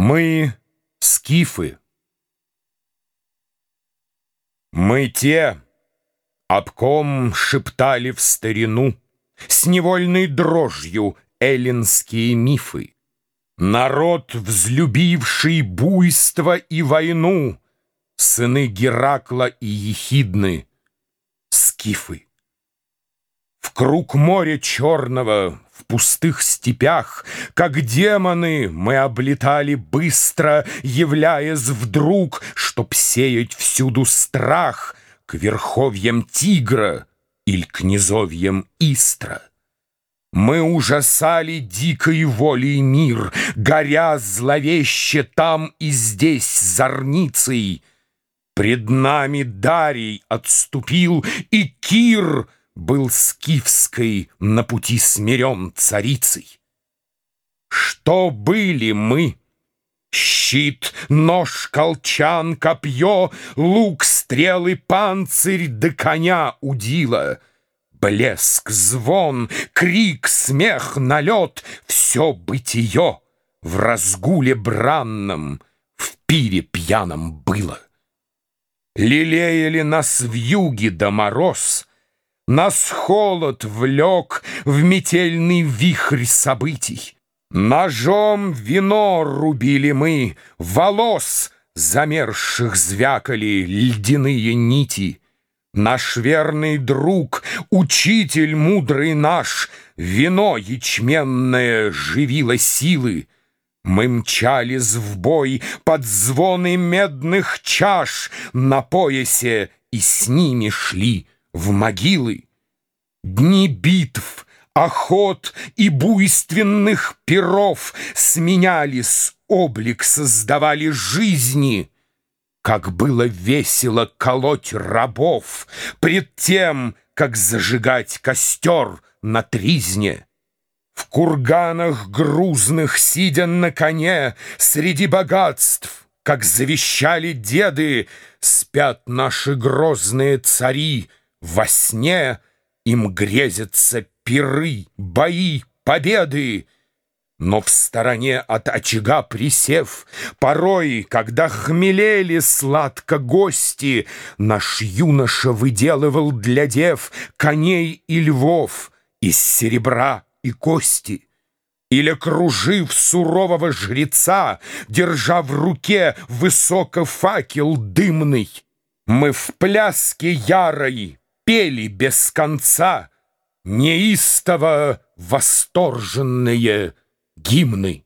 Мы скифы. Мы те, об ком шептали в старину С невольной дрожью эллинские мифы. Народ, взлюбивший буйство и войну, Сыны Геракла и Ехидны, скифы. Круг моря черного в пустых степях, Как демоны, мы облетали быстро, Являясь вдруг, чтоб сеять всюду страх К верховьям тигра или к низовьям истра. Мы ужасали дикой волей мир, Горя зловеще там и здесь зорницей. Пред нами Дарий отступил, и Кир — был скифской на пути смирен царицей. Что были мы? Щит, нож, колчан, копье, лук, стрелы, панцирь да коня удила. Блеск, звон, крик, смех, налет — все бытие в разгуле бранном, в пире пьяном было. Лелеяли нас в юге да мороз — нас холод влек в метельный вихрь событий. Ножом вино рубили мы, волос замерзших звякали льдяные нити. Наш верный друг, учитель мудрый наш, Вино ячменное живило силы. Мы мчались в бой под звоны медных чаш На поясе и с ними шли в могилы. Дни битв, охот и буйственных перов Сменялись, облик создавали жизни. Как было весело колоть рабов Пред тем, как зажигать костер на тризне. В курганах грузных, сидя на коне, Среди богатств, как завещали деды, Спят наши грозные цари — во сне им грезятся пиры, бои, победы. Но в стороне от очага присев, Порой, когда хмелели сладко гости, Наш юноша выделывал для дев Коней и львов из серебра и кости. Или, кружив сурового жреца, Держа в руке высоко факел дымный, Мы в пляске ярой пели без конца неистово восторженные гимны.